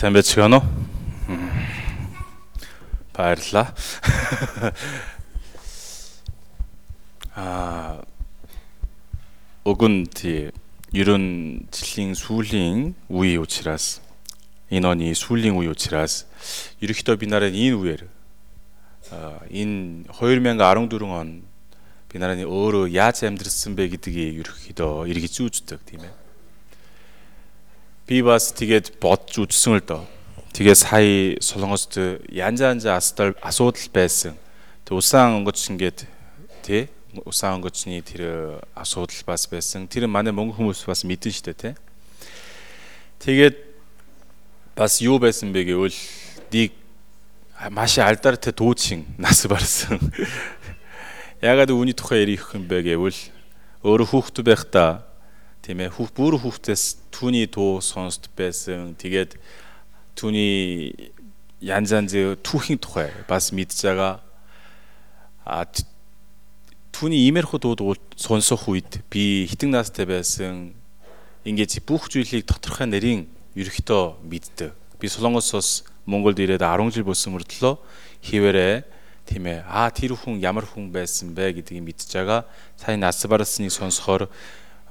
Сайн байцгаана уу? Баярлалаа. Аа өгөн тий ерөн жилийн сүүлийн үе учраас энэ оны сүүлийн үе учраас ерөнхийдөө би нараа энэ үеэр энэ 2014 он би нараа өөрөө яаж амьдрсан бэ гэдгийг ерөнхийдөө эргэж үздэг тийм ээ би бас тэгээд бодж үзсэн л доо. Тэгээ сая солонгост янз янз асуудал байсан. Тэг усан онгоц ингээд тий усан онгоцны тэр асуудал бас байсан. Тэр манай мөнгө хүмүүс бас мэдэн штэ тий. Тэгээд бас юу байсан бэ гэвэл ник маш алдар тэ дүүчин нас барсан. Ягаад үүний тухай ярих юм бэ гэвэл өөрөө хүүхдүүд байхдаа тийм ээ бүр хүүхдээс түүний дуу сонсд байсан. Тэгээд түүний янз янз түүхийн тухай бас мэдж байгаа. А түүний иймэрхүү дууд сонсох үед би хитэн наастай байсан. Ингээд бүх зүйлийг тодорхой нарийн ерөөхдөө мэддэг. Би Солонгосоос Монголд ирээд 10 жил болсон мөртлөө хിവэрэ тийм ээ аа тэр хүн ямар хүн байсан бэ гэдгийг мэдж байгаа. Сайн нас барсныг сонсохоор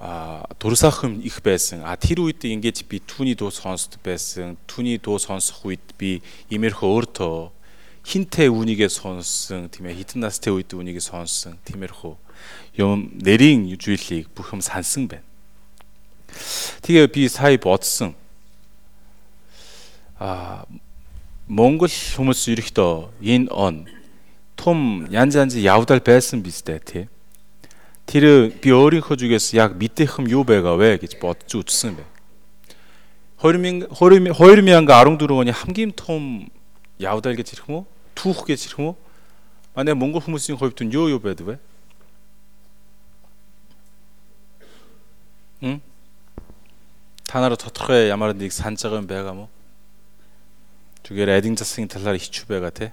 а дурсаахан их байсан. А тэр үед ингэж би түүний дуу сонсдог байсан. Түүний дуу сонсох үед би имерхөө өөртөө хинтээ үнийгээ сонссон тийм ээ хитэн настай үед үнийгээ сонссон тиймэрхүү юм нэрийн зүйлийг бүх юм сансан байна. Тэгээ би сая бодсон. А Монгол хүмүүс ерөөхдөө энэ он том янз янз явдал байсан биз дээ тий тэр би өөрийнхөө зүгээс яг мэдэх юм юу байгаа вэ гэж бодж үзсэн юм байна. 2000 2014 оны хамгийн том явдал гэж ирэх юм уу? Түүх гэж ирэх юм уу? Манай монгол хүмүүсийн хувьд нь юу юу байдаг вэ? Хм? Та нараа тодорхой ямар нэг санаж байгаа юм байгаа мó? Зүгээр адин засгийн талаар хичүү байгаа те.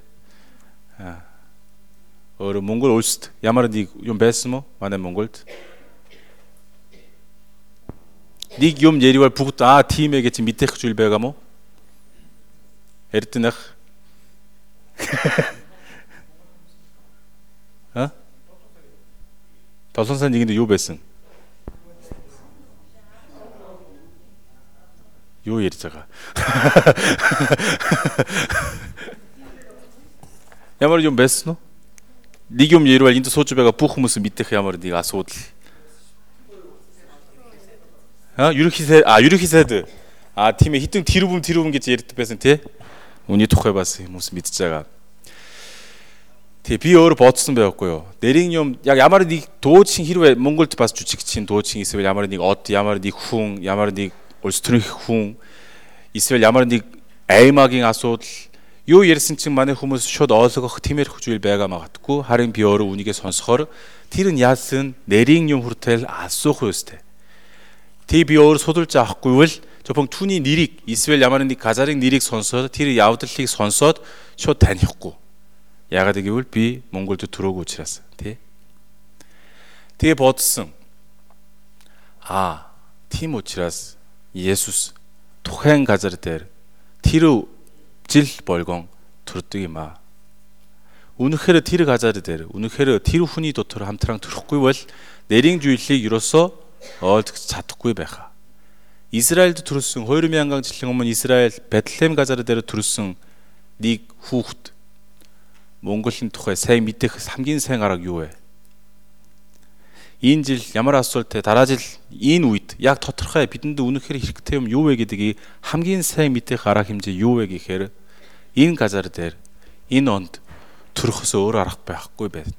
Аа өөр Монгол улсад ямар нэг юм байсан мó манай Монголд нэг юм яривал бүгд аа тийм ээ гэж мэдэх зүйл байгаа мó эрдэнэх а Толон сан нэгэнд юу байсан юу ярьж байгаа ямар юм байсан нь нэг юм ярил энд сууж байгаа бүх хүмүүс мэдэх ямар нэг асуудал. Аа, ерөнхий сайд а ерөнхий сайд а тийм ээ хитэн тэрвэм тэрвэм гэж ярьдаг байсан тий. Үний тухай бас хүмүүс мэдж байгаа. Тэг би өөр бодсон байхгүй юу. Нэрийн юм яг ямар нэг дуучин хэрвээ Монголд бас жүжигчин дуучин эсвэл ямар нэг од ямар нэг хүн ямар нэг улс төрийн хүн эсвэл ямар нэг аймагийн асуудал юу ярьсан чинь манай хүмүүс шууд ойлгох тиймэрхүү зүйл байгаа магадгүй харин би өөрөө үнийгээ сонсохоор тэр нь яасан нэрийн юм хүртэл асуух ёстой. Тэг би өөр судалж авахгүй бол зөвхөн түүний нэрийг эсвэл ямар нэг газарын нэрийг сонсоод тэр явдлыг сонсоод шууд танихгүй. Яагаад гэвэл би Монголд төрөөг учраас тий. Тэгээ бодсон. Аа, тийм учраас Есүс тухайн газар дээр тэр 질 벌공 두루뜨기마. 우누헤르 티르 가자르데르 우누헤르 티르 훈이 도토르 함트랑 두루꾸이월 내링 주일리 유로서 어 자투꾸이 베하 이스라엘도 두루승 호르미 한강 질링오면 이스라엘 베틀렘 가자르데르 두루승 닉 후훗. 몽골신 토에 세 밑에 그 삼긴 생아락 요에 Энэ жил ямар асуулттай дараа жил энэ үед яг тодорхой бидэнд үнэхээр хэрэгтэй юм юу вэ гэдгийг хамгийн сайн мэдэх арга хэмжээ юу вэ гэхээр энэ газар дээр энэ онд төрөхөөс өөр арга байхгүй байна.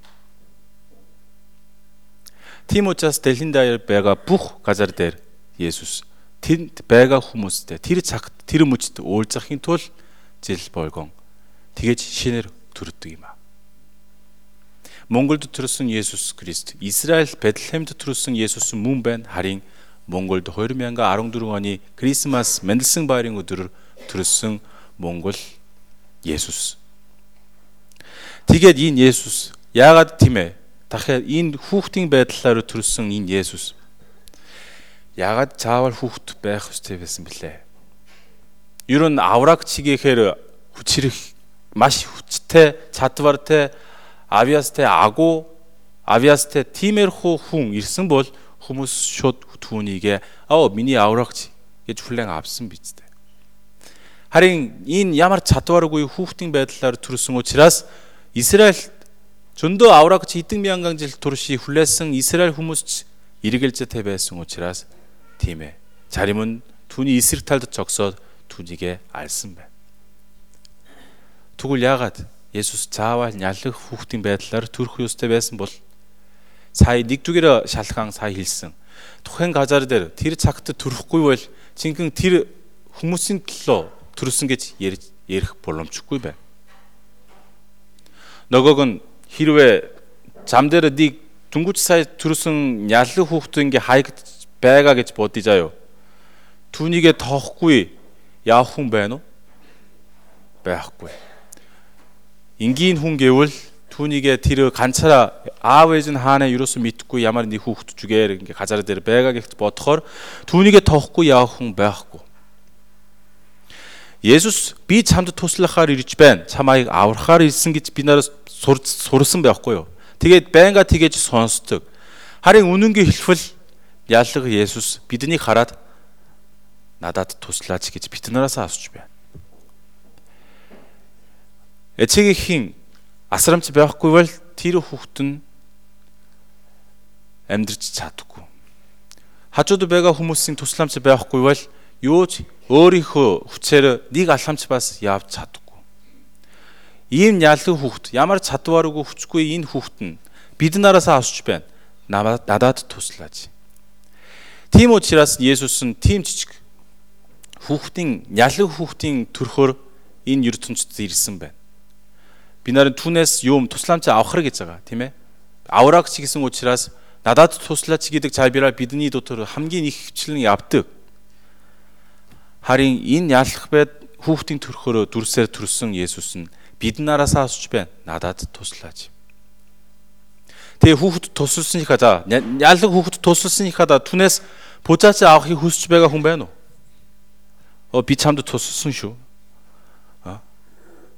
Тийм учраас дэлхийн даяар байгаа бүх газар дээр Есүс тэнд байгаа хүмүүстэй тэр цагт тэр мөчд уулзахын тулд зэл болгон тэгэж шинээр төрдөг юм а. Монголд төрсөн Есүс Христ Израиль Бэтлехемд төрсөн Есүс мөн байна. Харин Монголд 2014 оны Крисмас Мендельсон баярын өдрөөр төрсөн Монгол Есүс. Тэгээд энэ Есүс яагаад тийм ээ? Дахиад энэ хүүхдийн байдлаар төрсэн энэ Есүс яагаад заавал хүүхд байх ёстой байсан бэлээ? ер нь аврагчигээр хүчрэх маш хүчтэй чадвартай авиастай агуу авиастай тиймэрхүү хүн ирсэн бол хүмүүс шууд түүнийг аа миний аврагч гэж хүлээн авсан биз дээ. Харин энэ ямар чадваргүй хүүхдийн байдлаар төрсөн учраас Израиль зөндөө аврагч хэдэн мянган жил турши хүлээсэн Израиль хүмүүс эргэлзээтэй байсан учраас тийм ээ. Зарим нь түүний эсрэг талд зогсоод түүнийг алсан байна. Тэгвэл яагаад Есүс заавал нялх хүүхдийн байдлаар төрөх ёстой байсан бол сая нэг зүгээр шалгаан сая хэлсэн. Тухайн газар дээр тэр цагт төрөхгүй бол жинхэнэ тэр хүмүүсийн төлөө төрсөн гэж ярих боломжгүй байна. Нөгөөг нь хэрвээ зам дээр нэг дүнгуч сая төрсөн нялх хүүхд ингээ хаягд байгаа гэж бодъё заяо. Түүнийгэ тоохгүй явах хүн байна уу? Байхгүй. Энгийн хүн гэвэл түүнийгэ тэр ганцаараа аав ээж нь хаанаа юусэн мэдхгүй ямар нэг хүүхд жүгээр ингээ газар дээр байгаа гэж бодохоор түүнийгэ тоохгүй явах хүн байхгүй. Есүс би чамд туслахаар ирж байна. Чамайг аврахаар ирсэн гэж би нараас сурсан байхгүй юу? Тэгээд байнга тэгэж сонсдог. Харин үнэнгээ хэлбэл ялга Есүс биднийг хараад надад туслаач гэж бид нараас асууж байна. Эцэгхийн асрамч байхгүй бол тэр хүүхэд нь амьдрч чадахгүй. Хажууд байгаа хүмүүсийн тусламж байхгүй бол юуж өөрийнхөө хүчээр нэг алхамч бас явж чадахгүй. Ийм ялан хүүхэд ямар чадваргүй хүчгүй энэ хүүхэд нь бид нараас асууж байна. Надад туслаач. Тийм учраас Есүс нь тийм жижиг хүүхдийн ялан хүүхдийн төрхөөр энэ ертөнцид ирсэн байна би нарын түүнээс юм тусламж авахраг гэж байгаа тийм ээ аврагч гэсэн учраас надад туслаач гэдэг цаабираа бидний дотор хамгийн их хвчлэн явдаг харин энэ ялах байд хүүхдийн төрхөөрөө дүрсээр төрсөн Есүс нь бид нараас асууж байна надад туслаач Тэгээ хүүхд тусалсныхаа за ялах хүүхд тусалсныхаа да түнээс пужаач авахыг хүсэж байгаа хүн байна уу? Оо би чамд тусалсан шүү. А?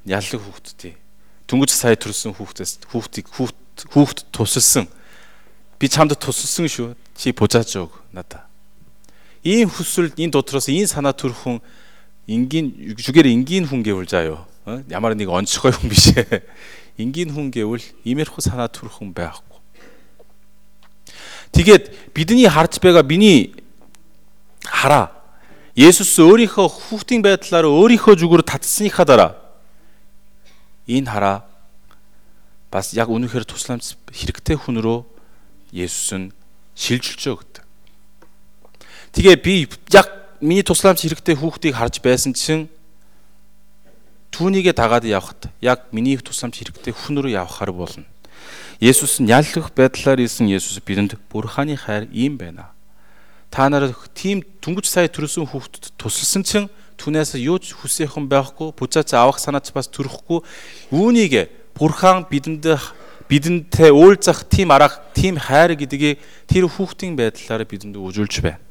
Ялах хүүхд тий. 둥구치 사이 트루슨 후후트 후후트 후후트 토스승 비참도 토스승슈 지 보자쪽 났다. 이 후술 인 도트러스 인 사나투르흥 인긴 주게를 인긴 훈계울자요. 어? 야마른 니가 언처가 용비시에 인긴 훈계울 이메르 사나투르흥 배하고. 디게 비드니 하르츠베가 미니 하라. 예수스 어리허 후팅 베틀라로 어리허 죽으로 다스니카다라. Энэ хараа бас яг үнэхээр тусламж хэрэгтэй хүн рүү Есүс нь шилжүүлж өгдөг. Тэгээ би яг миний тусламж хэрэгтэй хүүхдийг харж байсан чинь түүнийгээ дагаад явхад яг миний тусламж хэрэгтэй хүн рүү явхаар болно. Есүс нь яллах байдлаар ирсэн Есүс бидэнд бурханы хайр ийм байна. Та нараа тийм түнгэж сая төрсөн хүүхдэд тусалсан чинь Түүнээс юу ч хүсээхэн байхгүй, буцаач авах санаач бас төрөхгүй. Үүнийг Бурхан бидэнд бидэнтэй уулзах тийм арга, тийм хайр гэдгийг тэр хүүхдийн байдлаараа бидэнд үзүүлж байна.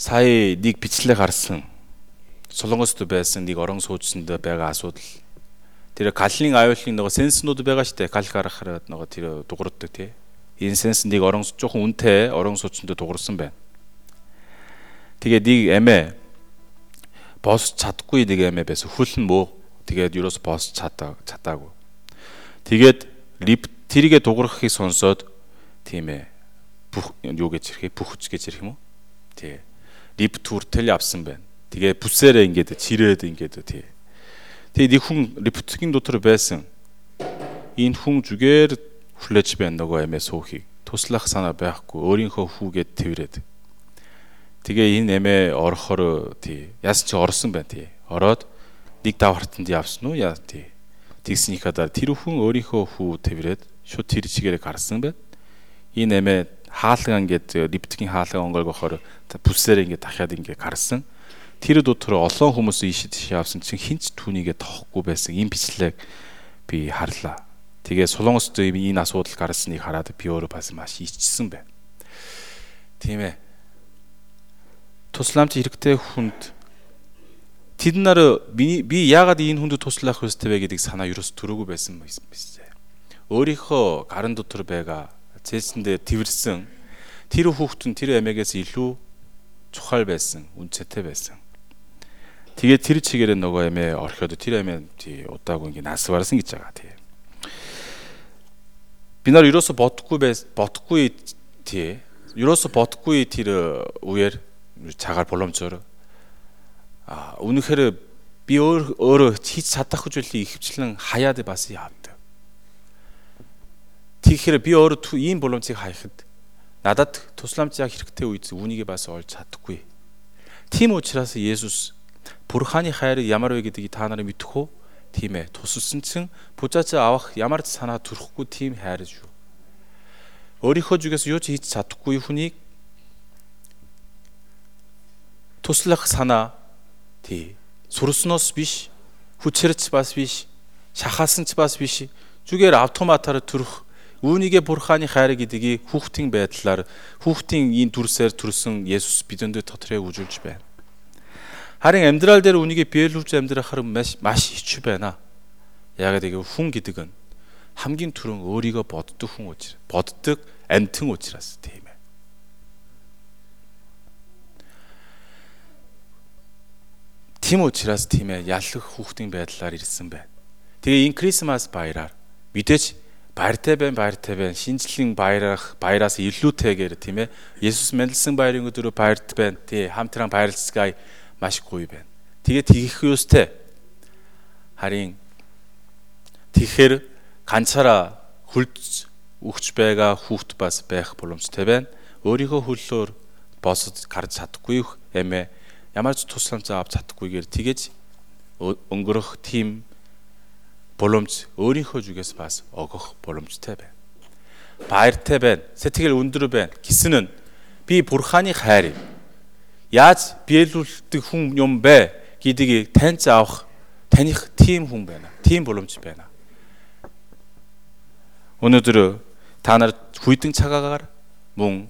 Сая нэг бичлэг гарсан. Солонгост байсан нэг орон сууцсанд байгаа асуудал. Тэр каллын аюулын нөгөө сенснүүд байгаа штэ. Кал гаргахаар нөгөө тэр дугуурдаг тий. Энэ сенс нэг орон жоохон үнэтэй орон сууцсанд дугуурсан байна. Тэгээд нэг эмээ босч чадахгүй нэг эмээ байсан. Хөл нь муу. Тэгээд юус босч чадаа чадаагүй. Тэгээд лип тэрийгэ дуграхыг сонсоод тийм ээ. Бүх юу гэж ирэх бүхч гэж ирэх юм уу? Тий. Лип туртэл авсан байна. Тэгээ бүсээрээ ингээд чирээд ингээд тий. Тэгээ нэг хүн липтгийн дотор байсан. Энэ хүн зүгээр хүлээж байна нөгөө эмээ суухийг. Туслах санаа байхгүй. Өөрийнхөө хүүгээд тэрвэрэд. Тэгээ энэ эмээ орохоор тий яасан чи орсон байна тий. Ороод нэг давхартанд явсан уу яа тий. Тэгснийхаа дараа тэр хүн өөрийнхөө хүү тэрвэрэд шууд тэр чигээрээ гарсан байна. Энэ эмээ хаалган ингээд липтгийн хаалган онгойг охоор бүсээр ингээд дахиад ингээд гарсан. Тэр дотор олон хүмүүс ийшээ тийш явсан чинь хинч түүнийгээ тоохгүй байсан. Ийм бичлэг би харлаа. Тэгээ Солонгост энэ асуудал гарсныг хараад би өөрөө бас маш ичсэн байна. Тийм ээ тусламж хэрэгтэй хүнд тэд нар би би яагаад энэ хүндэд туслах ёстой вэ гэдгийг санаа ерөөс төрөөгүй байсан биз. Өөрийнхөө гарын дотор байгаа цээсэндээ тэрсэн тэр хүүхэд нь тэр эмээгээс илүү чухал байсан, үнцэтэй байсан. Тэгээд тэр чигээрээ нөгөө эмээ орхиод тэр эмээ тий удаагүй ингээ нас барсан гэж байгаа тий. Би нар ерөөсө бодохгүй байс бодохгүй тий. Ерөөсө бодохгүй тэр үеэр цагаар боломжоор а үнэхээр би өөр өөрөө хийж чадахгүй зүйлийг ихвчлэн хаяад бас яавд. Тэгэхээр би өөрөө ийм боломжийг хаяхад надад тусламж яг хэрэгтэй үед үүнийг бас олж чадахгүй. Тийм учраас Есүс Бурханы хайр ямар вэ гэдгийг та нарыг мэдэх үү? Тийм ээ. Тусалсан чин буцаачаа авах ямар санаа төрөхгүй тийм хайр шүү. Өөрийнхөө зүгээс юу ч хийж чадахгүй хүнийг туслах санаа тий сурсноос биш хүчрч бас биш шахаасан ч бас биш зүгээр автоматар төрөх үүнийгэ бурханы хайр гэдгийг хүүхдийн байдлаар хүүхдийн энэ дүрсээр төрсөн Есүс бидэнд дотроо үжүүлж байна. Харин амьдрал дээр үүнийгэ биелүүлж амьдрахаар маш маш хичүү байна. Яагаад гэвэл хүн гэдэг нь хамгийн түрүүн өөрийгөө боддог хүн учраас боддог амьтан учраас тийм Тийм учраас тийм ээ ялах хүүхдийн байдлаар ирсэн байна. Тэгээ энэ Крисмас баяраар мэдээж баяртай байна, баяртай байна. Шинжлэлийн баярах, баяраас илүүтэйгээр тийм ээ Есүс мэндэлсэн баярын өдрөө баярт байна. Тий хамтран баярлцгаая маш гоё байна. Тэгээд тэгэх юустэй. Харин тэгэхээр ганцаараа хүлж өгч байгаа хүүхд бас байх боломжтой байна. Өөрийнхөө хөллөөр босод гарч чадахгүй эмээ ямар ч тусламж авч чадахгүйгээр тэгэж өнгөрөх тийм боломж өөрийнхөө зүгээс бас огох боломжтой байна. Баяртай байна. Сэтгэл өндөр байна. Гисэн нь би бурханы хайр яаж биелүүлдэг хүн юм бэ гэдгийг таньж авах таних тийм хүн байна. Тийм боломж байна. Өнөөдөр та нар хүйтэн цагаагаар мөн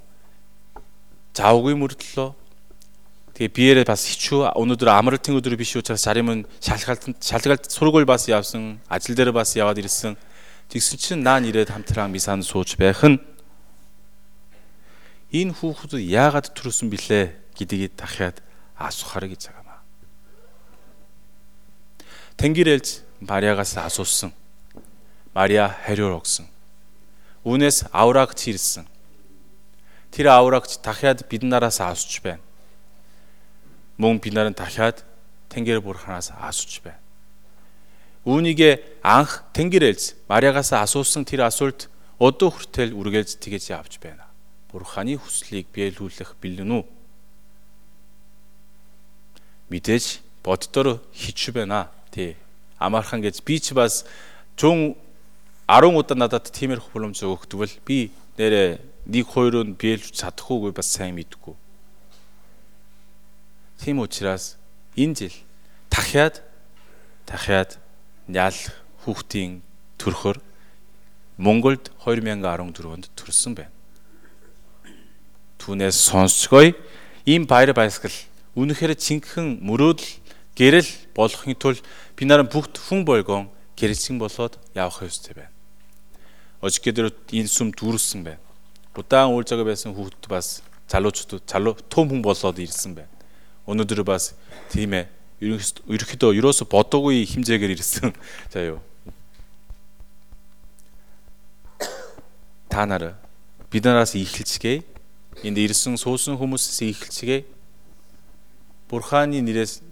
заавгүй мөрдлөө Тэгээ биеэрээ бас хичүү өнөөдөр амралтын өдөр биш учраас зарим нь шалгалт шалгалт сургууль бас явсан, ажил дээр бас яваад ирсэн. Тэгсэн чинь наа нэрээд хамтран мисанд сууж байх нь энэ хүүхдүүд яагаад төрсөн бilé гэдгийг дахиад асуухаар гэж байгаа маа. Тэнгэр ээлж Мариагаас асуусан. Мариа хариу өгсөн. Үүнээс аврагч ирсэн. Тэр аврагч дахиад биднараас асууж байна мөн би нарыг дахиад Тэнгэр бурханаас асууж байна. Үүнийг анх Тэнгэр ээлж Мариагаас асуусан тэр асуулт одоо хүртэл үргэлж тэгэж явж байна. Бурханы хүслийг биелүүлэх бэлэн үү? Мэдээж боддоор хич байна. Тий. Амархан гэж би ч бас чун 10 удаа надад тиймэрхүү боломж өгдөгвөл би нэрэ нэг хоёроо биелж чадахгүй бас сайн мэдгүй Тийм учраас энэ жил дахиад дахиад нялх хүүхдийн төрхөр Монголд 2014 онд төрсөн байна. Түүнээс сонсгоё. Ийм баяр баясгал үнэхээр цэнхэн мөрөөдөл гэрэл болохын тулд би наран бүгд хүн болгон гэрэлцэн болоод явах ёстой байна. Ожигдэр энэ сүм дүүрсэн байна. Удаан үйлзээг байсан хүүхд бас залуучууд залуу том хүн болоод ирсэн байна өнөөдөр бас тийм ээ ерөнхийдөө ерөөсө бодоогүй хэмжээгээр ирсэн. За юу. Та нар биднээс ихэлцгээе. Энд ирсэн суусан хүмүүсээс ихэлцгээе. Бурханы нэрээс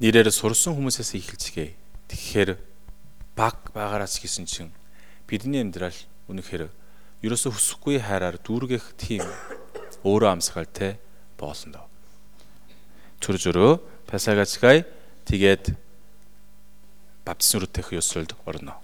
нэрээр сурсан хүмүүсээс ихэлцгээе. Тэгэхээр баг багаараас гэсэн чинь бидний амьдрал үнэхээр ерөөсө хүсэхгүй хайраар дүүргэх тийм өөрөө амсгалтай болно доо. Түржөрөө пасагачгай тэгээд баптизм руу тэх ёсолд орно.